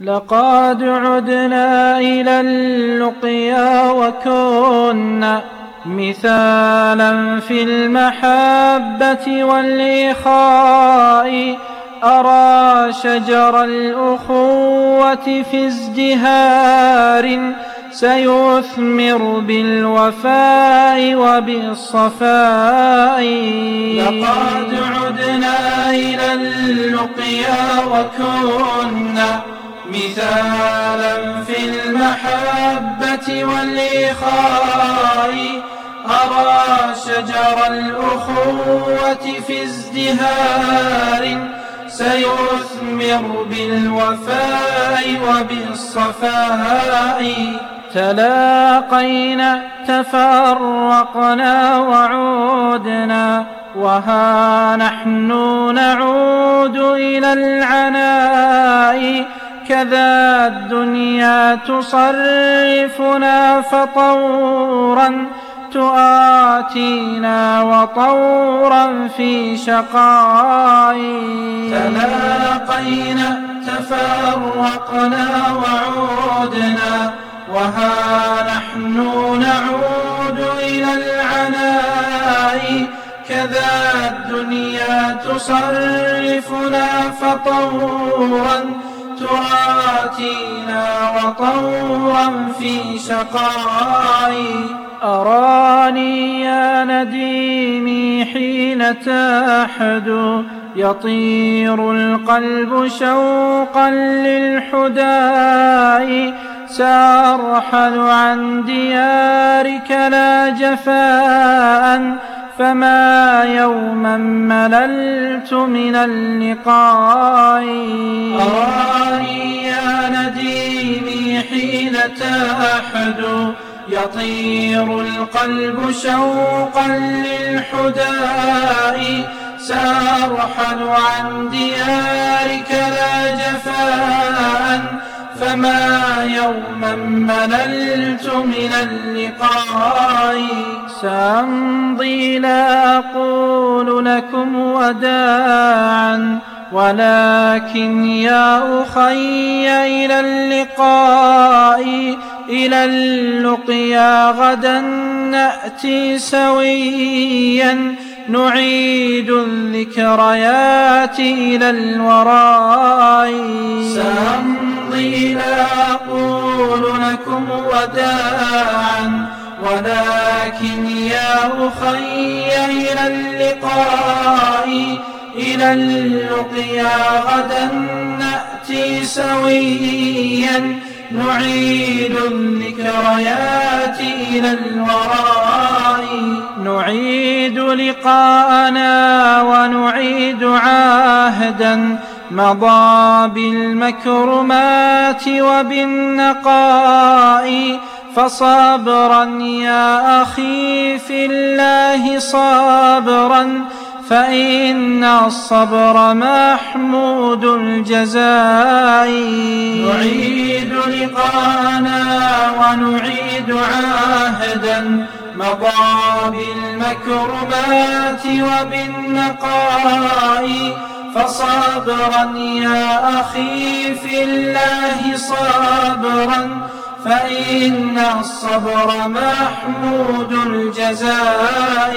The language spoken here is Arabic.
لقد عدنا إلى اللقيا وكنا مثالا في المحبة والإخاء. أرى شجر الأخوة في ازدهار سيثمر بالوفاء وبالصفاء. لقد عدنا إلى اللقيا وكنا مثالا في المحبة والإخاء أرى شجر الأخوة في ازدهار سيثمر بالوفاء وبالصفاء. تلاقينا تفرقنا وعودنا وها نحن نعود إلى العناء. كذا الدنيا تصرفنا فطورا تؤاتينا وطورا في شقاء تلاقينا تفرقنا وعودنا وها نحن نعود إلى العناء. كذا الدنيا تصرفنا فطورا تراتينا وطورا في شقاء أراني يا نديمي حين تحدو يطير القلب شوقا للحداء. سأرحل عن ديارك لا جفاء. فما يوما مللت من اللقاء أراني يا نديمي حين تحدو يطير القلب شوقا للحداء سأرحل عن ديارك فما يوما مللت من اللقاء. سأمضي لا أقول لكم وداعا ولكن يا أخي إلى اللقاء إلى اللقيا غدا نأتي سويا. نعيد الذكريات إلى الوراء. سأمضي لا أقول لكم وداعا ولكن يا أخي إلى اللقاء. إلى اللقيا غدا نأتي سويا. نعيد الذكريات إلى الوراء. نعيد لقاءنا ونعيد عهدا مضى بالمكرمات وبالنقاء فصبرا يا أخي في الله صبرا فإن الصبر محمود الجزاء. نعيد لقاءنا ونعيد مضى بالمكرمات وبالنقاء فصبرا يا أخي في الله صبرا فإن الصبر محمود الجزاء